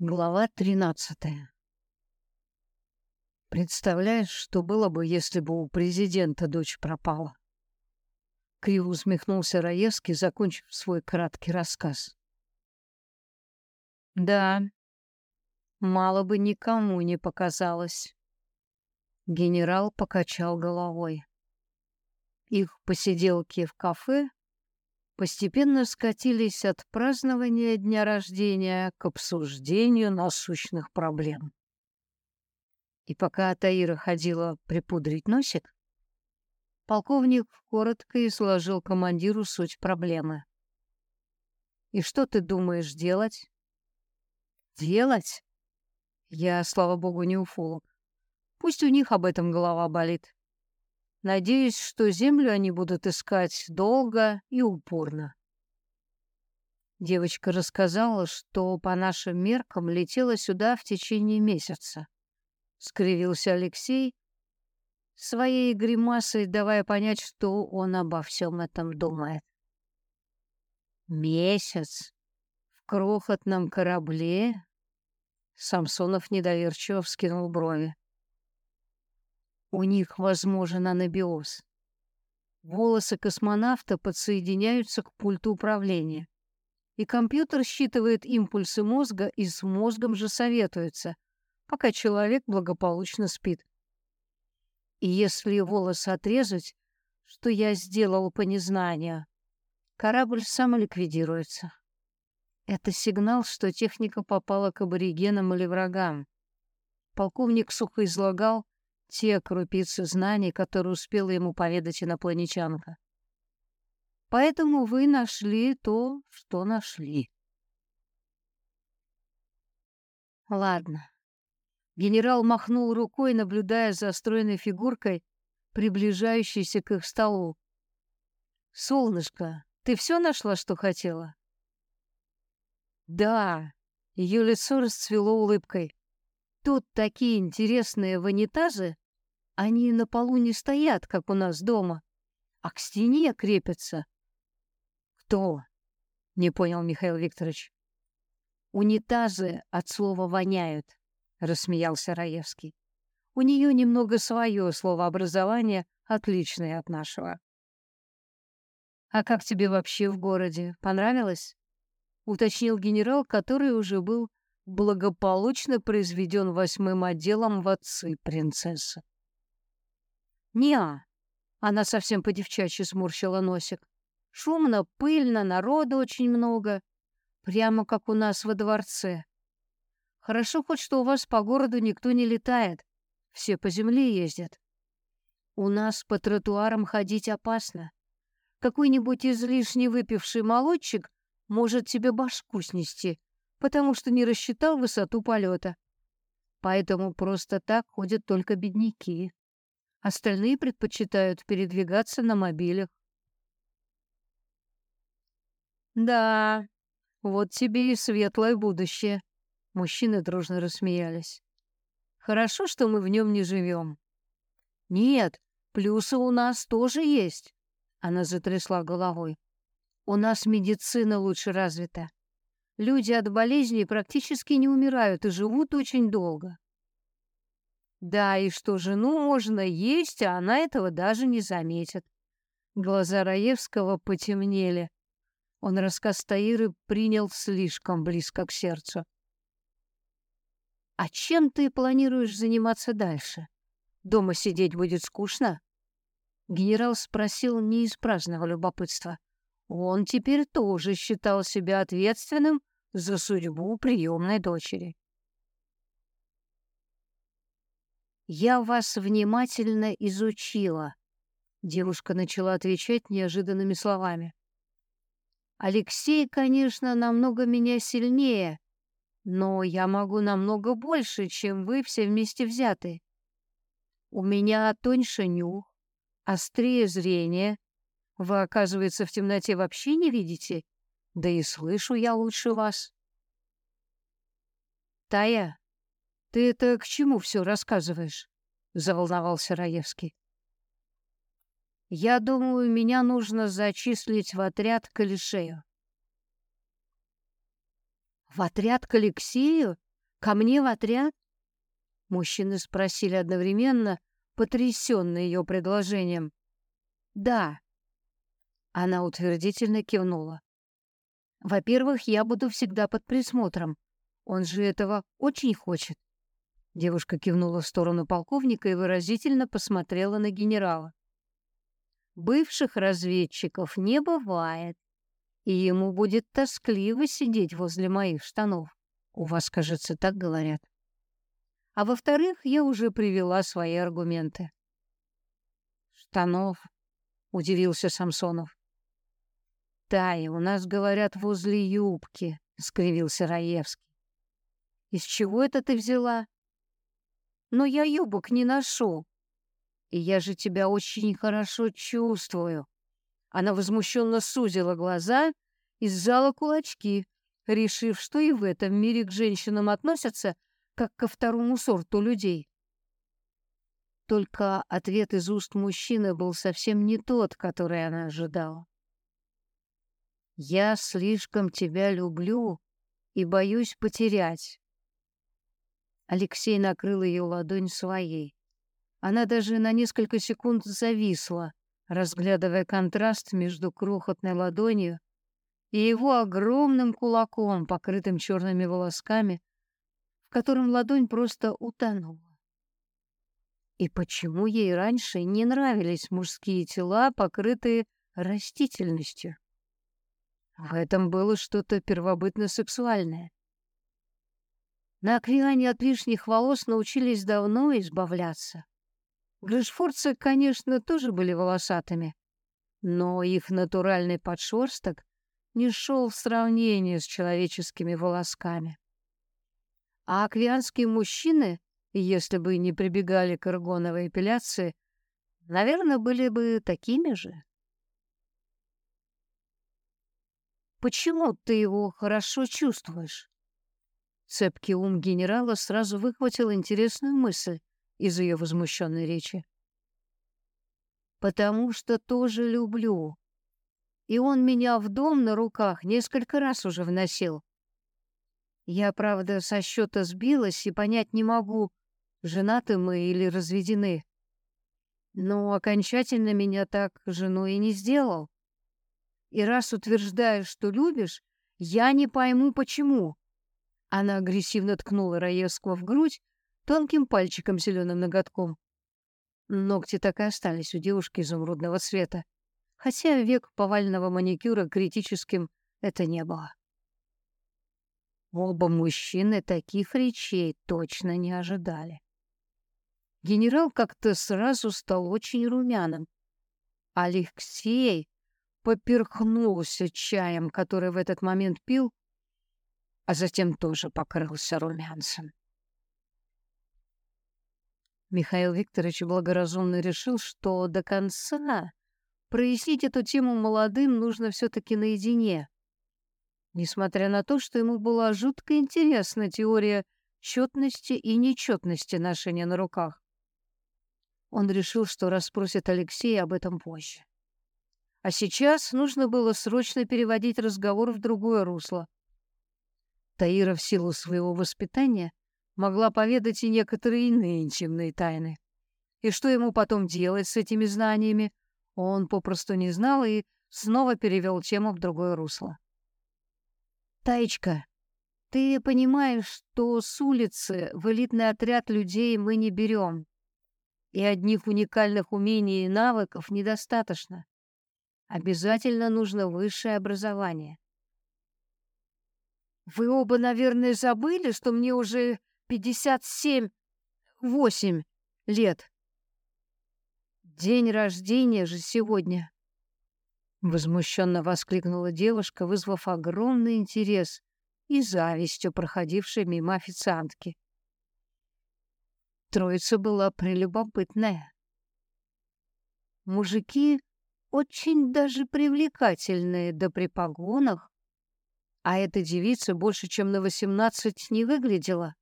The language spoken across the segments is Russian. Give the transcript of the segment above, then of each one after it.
Глава 13. Представляешь, что было бы, если бы у президента дочь пропала? Криво усмехнулся Раевский, закончив свой краткий рассказ. Да, мало бы никому не показалось. Генерал покачал головой. Их посиделки в кафе постепенно скатились от празднования дня рождения к обсуждению насущных проблем. И пока Таира ходила припудрить носик, полковник коротко изложил командиру суть проблемы. «И что ты думаешь делать?» «Делать?» Я, слава богу, не уфолог. Пусть у них об этом голова болит. Надеюсь, что землю они будут искать долго и упорно. Девочка рассказала, что по нашим меркам летела сюда в течение месяца. Скривился Алексей, своей гримасой давая понять, что он обо всем этом думает. Месяц в крохотном корабле? Самсонов недоверчиво вскинул брови. У них возможен анабиоз. Волосы космонавта подсоединяются к пульту управления. И компьютер считывает импульсы мозга и с мозгом же советуется, пока человек благополучно спит. И если волосы отрезать, что я сделал по незнанию, корабль самоликвидируется. Это сигнал, что техника попала к аборигенам или врагам. Полковник сухо излагал, те крупицы знаний, которые успела ему поведать инопланетянка. Поэтому вы нашли то, что нашли. Ладно. Генерал махнул рукой, наблюдая за стройной фигуркой, приближающейся к их столу. «Солнышко, ты все нашла, что хотела?» «Да». Ее лицо расцвело улыбкой. «Тут такие интересные ванитазы, они на полу не стоят, как у нас дома, а к стене крепятся. Кто? Не понял Михаил Викторович. Унитазы от слова воняют, рассмеялся Раевский. У нее немного свое словообразование, отличное от нашего. А как тебе вообще в городе? Понравилось? уточнил генерал, который уже был благополучно произведен восьмым отделом в отцы принцессы. «Не-а». Она совсем по-девчачьи сморщила носик. «Шумно, пыльно, народу очень много. Прямо как у нас во дворце. Хорошо хоть, что у вас по городу никто не летает. Все по земле ездят. У нас по тротуарам ходить опасно. Какой-нибудь излишне выпивший молодчик может тебе башку снести, потому что не рассчитал высоту полета. Поэтому просто так ходят только бедняки. Остальные предпочитают передвигаться на мобилях. Да, вот тебе и светлое будущее. Мужчины дружно рассмеялись. Хорошо, что мы в нем не живем. Нет, плюсы у нас тоже есть. Она затрясла головой. У нас медицина лучше развита. Люди от болезней практически не умирают и живут очень долго. Да, и что жену можно есть, а она этого даже не заметит. Глаза Раевского потемнели. Он рассказ Таиры принял слишком близко к сердцу. «А чем ты планируешь заниматься дальше? Дома сидеть будет скучно?» Генерал спросил не из праздного любопытства. Он теперь тоже считал себя ответственным за судьбу приемной дочери. «Я вас внимательно изучила», — девушка начала отвечать неожиданными словами. «Алексей, конечно, намного меня сильнее, но я могу намного больше, чем вы все вместе взяты. У меня тоньше нюх, острее зрение. Вы, оказывается, в темноте вообще не видите, да и слышу я лучше вас». «Тая, ты это к чему все рассказываешь? заволновался Раевский. Я думаю, меня нужно зачислить в отряд к Алексею. В отряд к Алексею? Ко мне в отряд? Мужчины спросили одновременно, потрясенные ее предложением. Да. Она утвердительно кивнула. Во-первых, я буду всегда под присмотром. Он же этого очень хочет. Девушка кивнула в сторону полковника и выразительно посмотрела на генерала. Бывших разведчиков не бывает, и ему будет тоскливо сидеть возле моих штанов. У вас, кажется, так говорят. А во-вторых, я уже привела свои аргументы. Штанов, удивился Самсонов. Тая, у нас говорят возле юбки, скривился Раевский. Из чего это ты взяла? Но я юбок не ношу. И я же тебя очень хорошо чувствую. Она возмущенно сузила глаза и сжала кулачки, решив, что и в этом мире к женщинам относятся как ко второму сорту людей. Только ответ из уст мужчины был совсем не тот, который она ожидала. «Я слишком тебя люблю и боюсь потерять. Алексей накрыл ее ладонь своей. Она даже на несколько секунд зависла, разглядывая контраст между крохотной ладонью и его огромным кулаком, покрытым черными волосками, в котором ладонь просто утонула. И почему ей раньше не нравились мужские тела, покрытые растительностью? В этом было что-то первобытно-сексуальное. На Аквиане от лишних волос научились давно избавляться. Грышфорцы, конечно, тоже были волосатыми, но их натуральный подшерсток не шел в сравнение с человеческими волосками. А аквианские мужчины, если бы не прибегали к эргоновой эпиляции, наверное, были бы такими же. Почему ты его хорошо чувствуешь? Цепкий ум генерала сразу выхватил интересную мысль из ее возмущенной речи. «Потому что тоже люблю. И он меня в дом на руках несколько раз уже вносил. Я, правда, со счета сбилась и понять не могу, женаты мы или разведены. Но окончательно меня так женой и не сделал. И раз утверждаешь, что любишь, я не пойму, почему. Она агрессивно ткнула Раевского в грудь тонким пальчиком зеленым ноготком. Ногти так и остались у девушки изумрудного цвета, хотя век повального маникюра критическим это не было. Оба мужчины таких речей точно не ожидали. Генерал как-то сразу стал очень румяным. Алексей поперхнулся чаем, который в этот момент пил, а затем тоже покрылся румянцем. Михаил Викторович благоразумно решил, что до конца прояснить эту тему молодым нужно все-таки наедине. Несмотря на то, что ему была жутко интересна теория четности и нечетности ношения на руках. Он решил, что расспросит Алексея об этом позже. А сейчас нужно было срочно переводить разговор в другое русло. Таира в силу своего воспитания могла поведать и некоторые иные интимные тайны. И что ему потом делать с этими знаниями, он попросту не знал и снова перевел тему в другое русло. «Таечка, ты понимаешь, что с улицы в элитный отряд людей мы не берем, и одних уникальных умений и навыков недостаточно. Обязательно нужно высшее образование. Вы оба, наверное, забыли, что мне уже пятьдесят семь, восемь лет. День рождения же сегодня. Возмущенно воскликнула девушка, вызвав огромный интерес и завистью проходившей мимо официантки. Троица была прелюбопытная. Мужики очень даже привлекательные, да при погонах, а эта девица больше, чем на восемнадцать, не выглядела,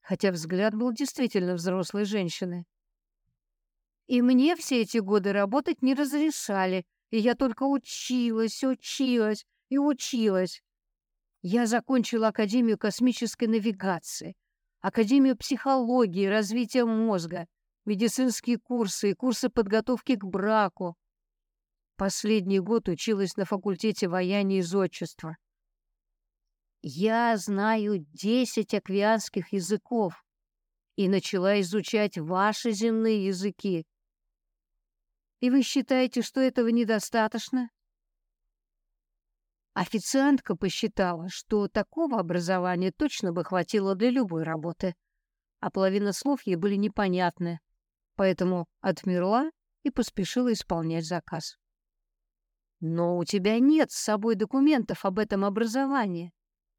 хотя взгляд был действительно взрослой женщины. И мне все эти годы работать не разрешали, и я только училась, училась и училась. Я закончила Академию космической навигации, Академию психологии развития мозга, медицинские курсы и курсы подготовки к браку. Последний год училась на факультете вояния и зодчества. Я знаю десять аквианских языков и начала изучать ваши земные языки. И вы считаете, что этого недостаточно? Официантка посчитала, что такого образования точно бы хватило для любой работы, а половина слов ей были непонятны, поэтому отмерла и поспешила исполнять заказ. «Но у тебя нет с собой документов об этом образовании», —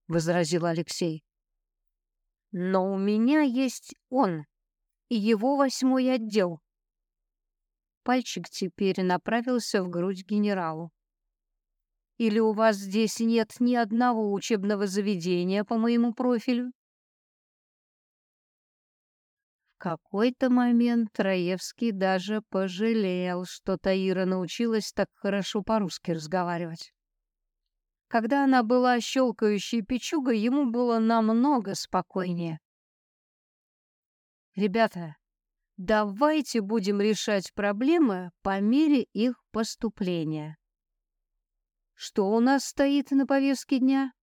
возразил Алексей. «Но у меня есть он и его восьмой отдел». Пальчик теперь направился в грудь генералу. Или у вас здесь нет ни одного учебного заведения по моему профилю? В какой-то момент Троевский даже пожалел, что Таира научилась так хорошо по-русски разговаривать. Когда она была щелкающей печугой, ему было намного спокойнее. «Ребята, давайте будем решать проблемы по мере их поступления», что у нас стоит на повестке дня?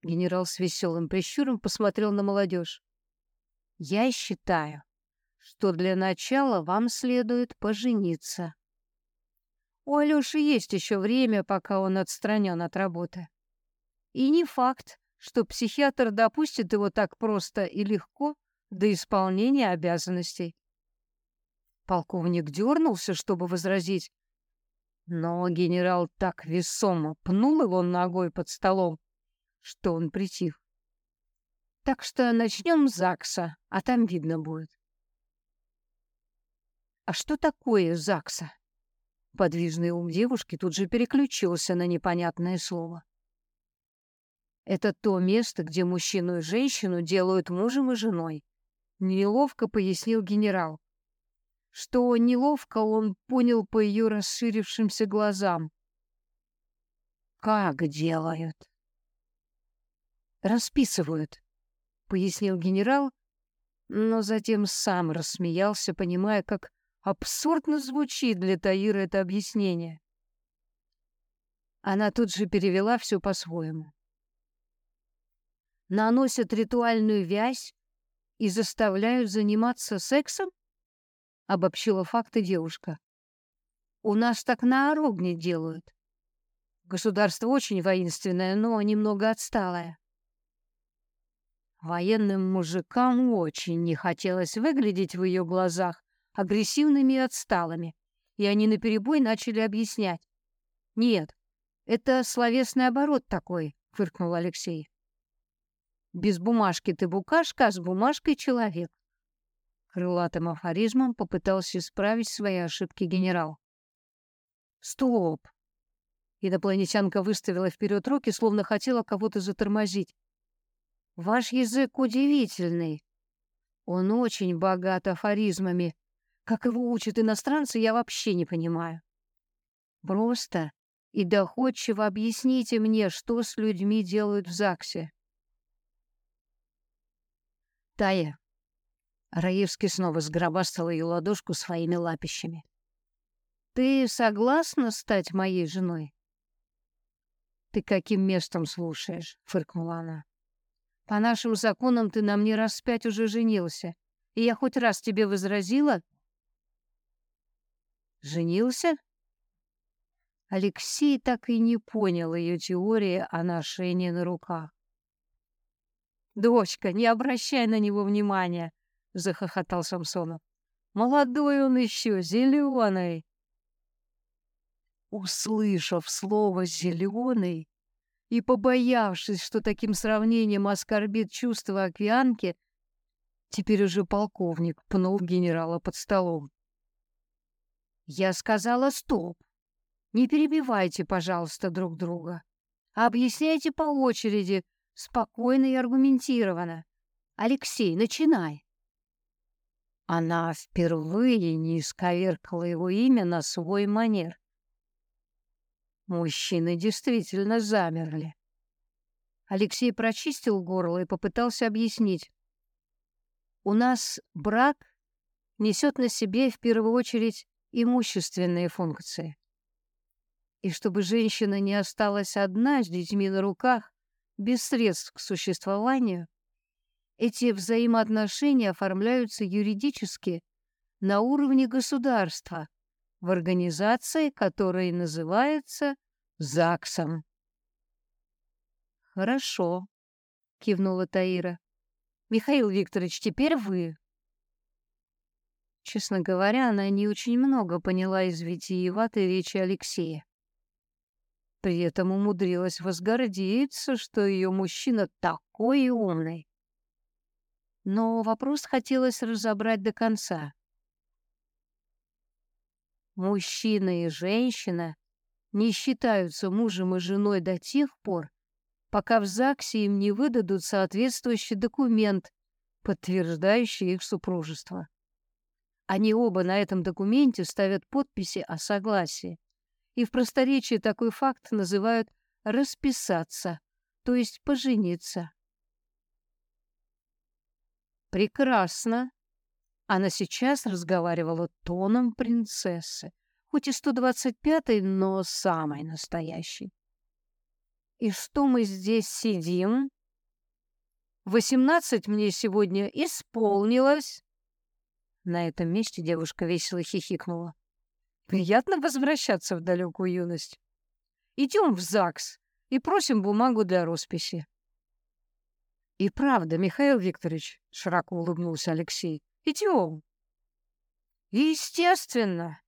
Генерал с веселым прищуром посмотрел на молодежь. Я считаю, что для начала вам следует пожениться. У Алёши есть еще время, пока он отстранен от работы. И не факт, что психиатр допустит его так просто и легко до исполнения обязанностей. Полковник дернулся, чтобы возразить, но генерал так весомо пнул его ногой под столом, что он притих. Так что начнем с ЗАГСа, а там видно будет. А что такое ЗАГСа? Подвижный ум девушки тут же переключился на непонятное слово. Это то место, где мужчину и женщину делают мужем и женой. Неловко пояснил генерал. Что неловко он понял по ее расширившимся глазам. «Как делают?» «Расписывают», — пояснил генерал, но затем сам рассмеялся, понимая, как абсурдно звучит для Таиры это объяснение. Она тут же перевела все по-своему. Наносят ритуальную вязь и заставляют заниматься сексом? обобщила факты девушка. У нас так на Орогне делают. Государство очень воинственное, но немного отсталое. Военным мужикам очень не хотелось выглядеть в ее глазах агрессивными и отсталыми, и они наперебой начали объяснять. «Нет, это словесный оборот такой», — фыркнул Алексей. «Без бумажки ты букашка, а с бумажкой человек. Крылатым афоризмом попытался исправить свои ошибки генерал. «Стоп!» Инопланетянка выставила вперед руки, словно хотела кого-то затормозить. «Ваш язык удивительный. Он очень богат афоризмами. Как его учат иностранцы, я вообще не понимаю. Просто и доходчиво объясните мне, что с людьми делают в ЗАГСе». Тая, Раевский снова сгробастал ее ладошку своими лапищами. «Ты согласна стать моей женой?» «Ты каким местом слушаешь?» — фыркнула она. «По нашим законам ты на мне раз пять уже женился, и я хоть раз тебе возразила?» «Женился?» Алексей так и не понял ее теории о ношении на руках. «Дочка, не обращай на него внимания!» — захохотал Самсонов. «Молодой он еще, зеленый!» Услышав слово «зеленый» и побоявшись, что таким сравнением оскорбит чувства океанки, теперь уже полковник пнул генерала под столом. «Я сказала стоп! Не перебивайте, пожалуйста, друг друга. Объясняйте по очереди, спокойно и аргументированно. Алексей, начинай!» Она впервые не исковеркала его имя на свой манер. Мужчины действительно замерли. Алексей прочистил горло и попытался объяснить. У нас брак несет на себе в первую очередь имущественные функции. И чтобы женщина не осталась одна с детьми на руках, без средств к существованию, эти взаимоотношения оформляются юридически на уровне государства в организации, которая называется ЗАГСом. «Хорошо», — кивнула Таира. «Михаил Викторович, теперь вы». Честно говоря, она не очень много поняла из витиеватой речи Алексея. При этом умудрилась возгордиться, что ее мужчина такой умный. Но вопрос хотелось разобрать до конца. Мужчина и женщина не считаются мужем и женой до тех пор, пока в ЗАГСе им не выдадут соответствующий документ, подтверждающий их супружество. Они оба на этом документе ставят подписи о согласии, и в просторечии такой факт называют «расписаться», то есть «пожениться». Прекрасно. Она сейчас разговаривала тоном принцессы, хоть и 125-й, но самой настоящей. И что мы здесь сидим? Восемнадцать мне сегодня исполнилось. На этом месте девушка весело хихикнула. Приятно возвращаться в далекую юность. Идем в ЗАГС и просим бумагу для росписи. И правда, Михаил Викторович, широко улыбнулся Алексей. Идем. Естественно.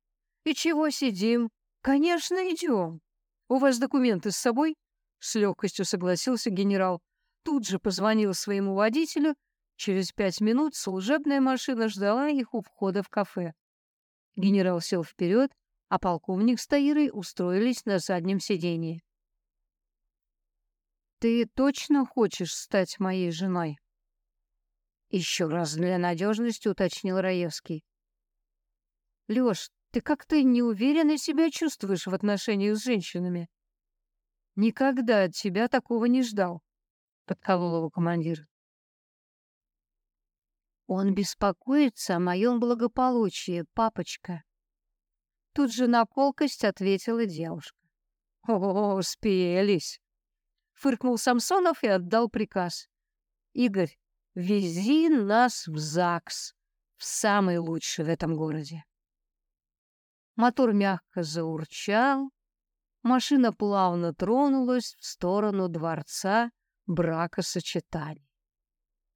И чего сидим? Конечно, идем. У вас документы с собой? С легкостью согласился генерал. Тут же позвонил своему водителю. Через пять минут служебная машина ждала их у входа в кафе. Генерал сел вперед, а полковник с Таирой устроились на заднем сидении. «Ты точно хочешь стать моей женой?» Еще раз для надежности уточнил Раевский. «Лёш, ты как-то неуверенно себя чувствуешь в отношениях с женщинами?» Никогда от тебя такого не ждал, подколол его командир. Он беспокоится о моем благополучии, папочка. Тут же на колкость ответила девушка. О, спелись! Фыркнул Самсонов и отдал приказ. Игорь, вези нас в ЗАГС, в самый лучший в этом городе. Мотор мягко заурчал, Машина плавно тронулась в сторону дворца бракосочетаний.